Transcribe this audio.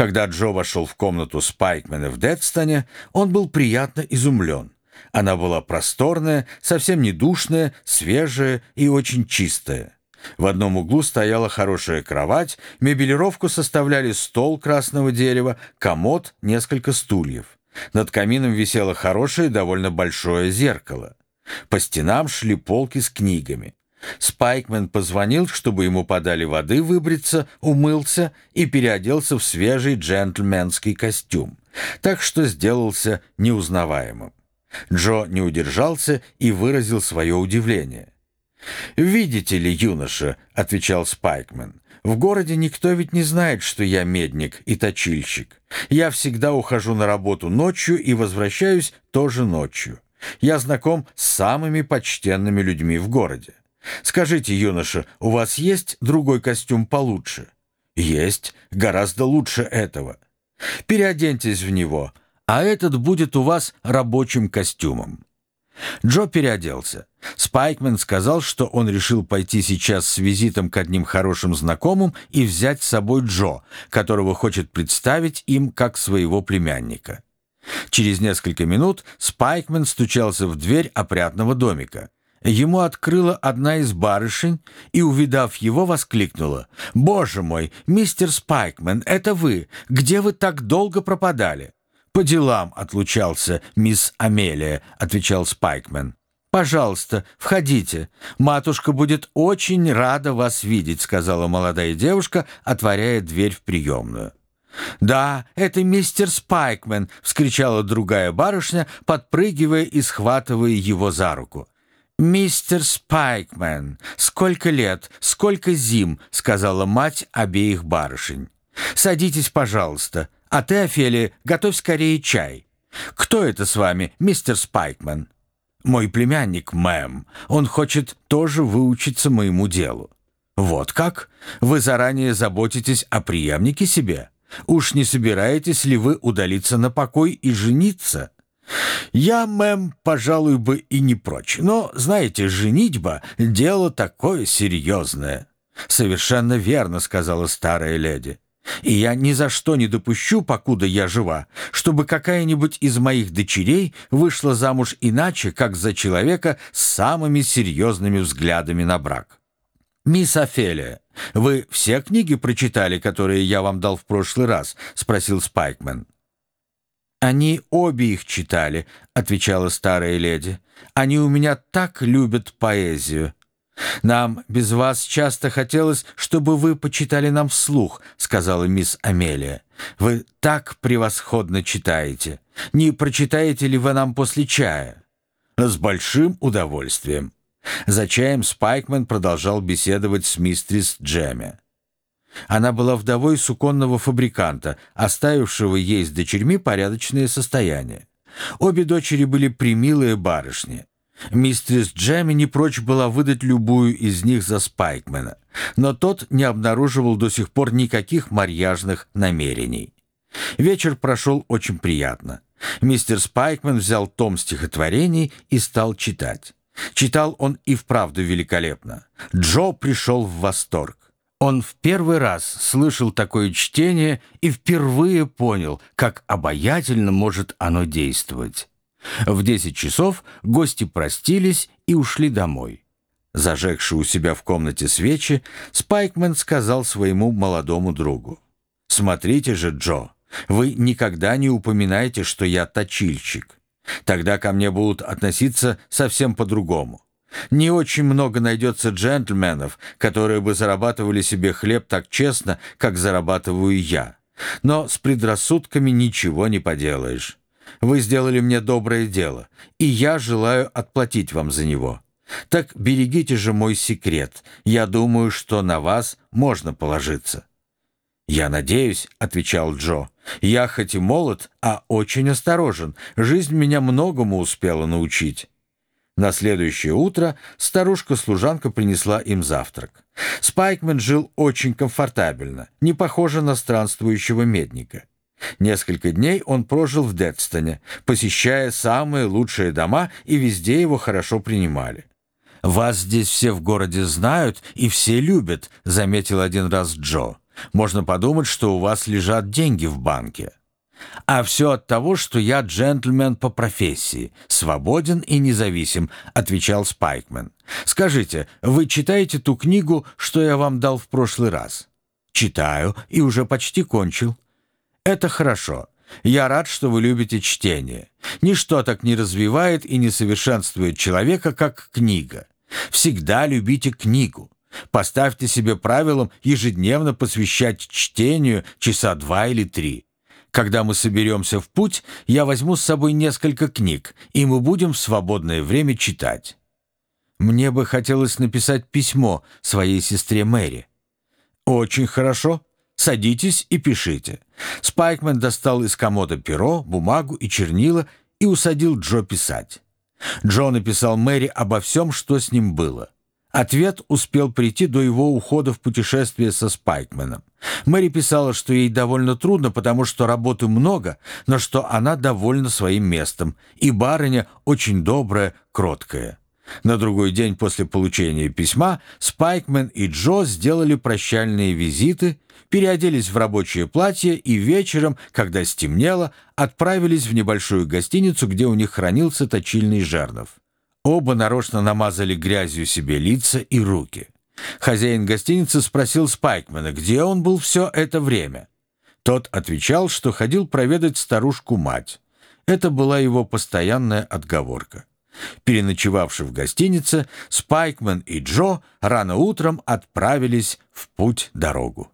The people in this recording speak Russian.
Когда Джо вошел в комнату Спайкмена в Дедстоне, он был приятно изумлен. Она была просторная, совсем не душная, свежая и очень чистая. В одном углу стояла хорошая кровать, мебелировку составляли стол красного дерева, комод, несколько стульев. Над камином висело хорошее довольно большое зеркало. По стенам шли полки с книгами. Спайкмен позвонил, чтобы ему подали воды выбриться, умылся и переоделся в свежий джентльменский костюм, так что сделался неузнаваемым. Джо не удержался и выразил свое удивление. «Видите ли, юноша», — отвечал Спайкмен, — «в городе никто ведь не знает, что я медник и точильщик. Я всегда ухожу на работу ночью и возвращаюсь тоже ночью. Я знаком с самыми почтенными людьми в городе. Скажите, юноша, у вас есть другой костюм получше? Есть, гораздо лучше этого. Переоденьтесь в него, а этот будет у вас рабочим костюмом. Джо переоделся. Спайкмен сказал, что он решил пойти сейчас с визитом к одним хорошим знакомым и взять с собой Джо, которого хочет представить им как своего племянника. Через несколько минут Спайкмен стучался в дверь опрятного домика. Ему открыла одна из барышень и, увидав его, воскликнула. «Боже мой, мистер Спайкмен, это вы! Где вы так долго пропадали?» «По делам отлучался, мисс Амелия», — отвечал Спайкмен. «Пожалуйста, входите. Матушка будет очень рада вас видеть», — сказала молодая девушка, отворяя дверь в приемную. «Да, это мистер Спайкмен!» — вскричала другая барышня, подпрыгивая и схватывая его за руку. «Мистер Спайкмен, сколько лет, сколько зим!» — сказала мать обеих барышень. «Садитесь, пожалуйста. А ты, Офелия, готовь скорее чай. Кто это с вами, мистер Спайкмен?» «Мой племянник, мэм. Он хочет тоже выучиться моему делу». «Вот как? Вы заранее заботитесь о преемнике себе? Уж не собираетесь ли вы удалиться на покой и жениться?» «Я, мэм, пожалуй бы и не прочь. Но, знаете, женитьба — дело такое серьезное». «Совершенно верно», — сказала старая леди. «И я ни за что не допущу, покуда я жива, чтобы какая-нибудь из моих дочерей вышла замуж иначе, как за человека с самыми серьезными взглядами на брак». «Мисс Офелия, вы все книги прочитали, которые я вам дал в прошлый раз?» — спросил Спайкмен. «Они обе их читали», — отвечала старая леди. «Они у меня так любят поэзию». «Нам без вас часто хотелось, чтобы вы почитали нам вслух», — сказала мисс Амелия. «Вы так превосходно читаете. Не прочитаете ли вы нам после чая?» «С большим удовольствием». За чаем Спайкмен продолжал беседовать с мистрис Джемми. Она была вдовой суконного фабриканта, оставившего ей с дочерьми порядочное состояние. Обе дочери были примилые барышни. Мистерс Джемми не прочь была выдать любую из них за Спайкмена, но тот не обнаруживал до сих пор никаких марьяжных намерений. Вечер прошел очень приятно. Мистер Спайкмен взял том стихотворений и стал читать. Читал он и вправду великолепно. Джо пришел в восторг. Он в первый раз слышал такое чтение и впервые понял, как обаятельно может оно действовать. В десять часов гости простились и ушли домой. Зажегши у себя в комнате свечи, Спайкмен сказал своему молодому другу. «Смотрите же, Джо, вы никогда не упоминаете, что я точильщик. Тогда ко мне будут относиться совсем по-другому. Не очень много найдется джентльменов, которые бы зарабатывали себе хлеб так честно, как зарабатываю я. Но с предрассудками ничего не поделаешь. Вы сделали мне доброе дело, и я желаю отплатить вам за него. Так берегите же мой секрет. Я думаю, что на вас можно положиться». «Я надеюсь», — отвечал Джо. «Я хоть и молод, а очень осторожен. Жизнь меня многому успела научить». На следующее утро старушка-служанка принесла им завтрак. Спайкмен жил очень комфортабельно, не похоже на странствующего медника. Несколько дней он прожил в Детстоне, посещая самые лучшие дома, и везде его хорошо принимали. «Вас здесь все в городе знают и все любят», — заметил один раз Джо. Можно подумать, что у вас лежат деньги в банке. А все от того, что я джентльмен по профессии, свободен и независим, отвечал Спайкмен. Скажите, вы читаете ту книгу, что я вам дал в прошлый раз? Читаю и уже почти кончил. Это хорошо. Я рад, что вы любите чтение. Ничто так не развивает и не совершенствует человека, как книга. Всегда любите книгу. Поставьте себе правилом ежедневно посвящать чтению часа два или три. Когда мы соберемся в путь, я возьму с собой несколько книг, и мы будем в свободное время читать. Мне бы хотелось написать письмо своей сестре Мэри. Очень хорошо. Садитесь и пишите. Спайкмен достал из комода перо, бумагу и чернила и усадил Джо писать. Джо написал Мэри обо всем, что с ним было. Ответ успел прийти до его ухода в путешествие со Спайкменом. Мэри писала, что ей довольно трудно, потому что работы много, но что она довольна своим местом, и барыня очень добрая, кроткая. На другой день после получения письма Спайкмен и Джо сделали прощальные визиты, переоделись в рабочее платье и вечером, когда стемнело, отправились в небольшую гостиницу, где у них хранился точильный жернов. Оба нарочно намазали грязью себе лица и руки. Хозяин гостиницы спросил Спайкмена, где он был все это время. Тот отвечал, что ходил проведать старушку-мать. Это была его постоянная отговорка. Переночевавши в гостинице, Спайкмен и Джо рано утром отправились в путь-дорогу.